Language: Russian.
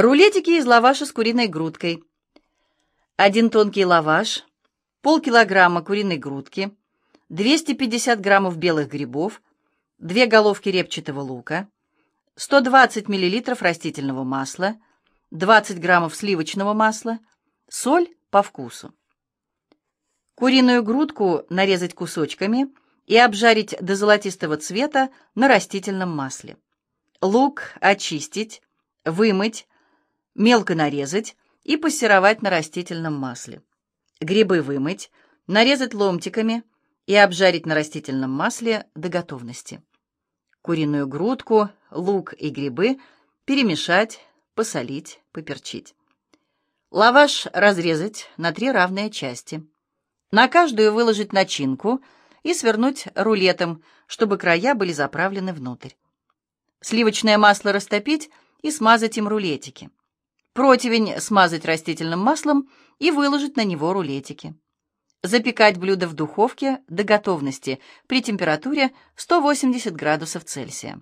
Рулетики из лаваша с куриной грудкой. Один тонкий лаваш, полкилограмма куриной грудки, 250 граммов белых грибов, две головки репчатого лука, 120 миллилитров растительного масла, 20 граммов сливочного масла, соль по вкусу. Куриную грудку нарезать кусочками и обжарить до золотистого цвета на растительном масле. Лук очистить, вымыть, мелко нарезать и пассеровать на растительном масле. Грибы вымыть, нарезать ломтиками и обжарить на растительном масле до готовности. Куриную грудку, лук и грибы перемешать, посолить, поперчить. Лаваш разрезать на три равные части. На каждую выложить начинку и свернуть рулетом, чтобы края были заправлены внутрь. Сливочное масло растопить и смазать им рулетики. Противень смазать растительным маслом и выложить на него рулетики. Запекать блюдо в духовке до готовности при температуре 180 градусов Цельсия.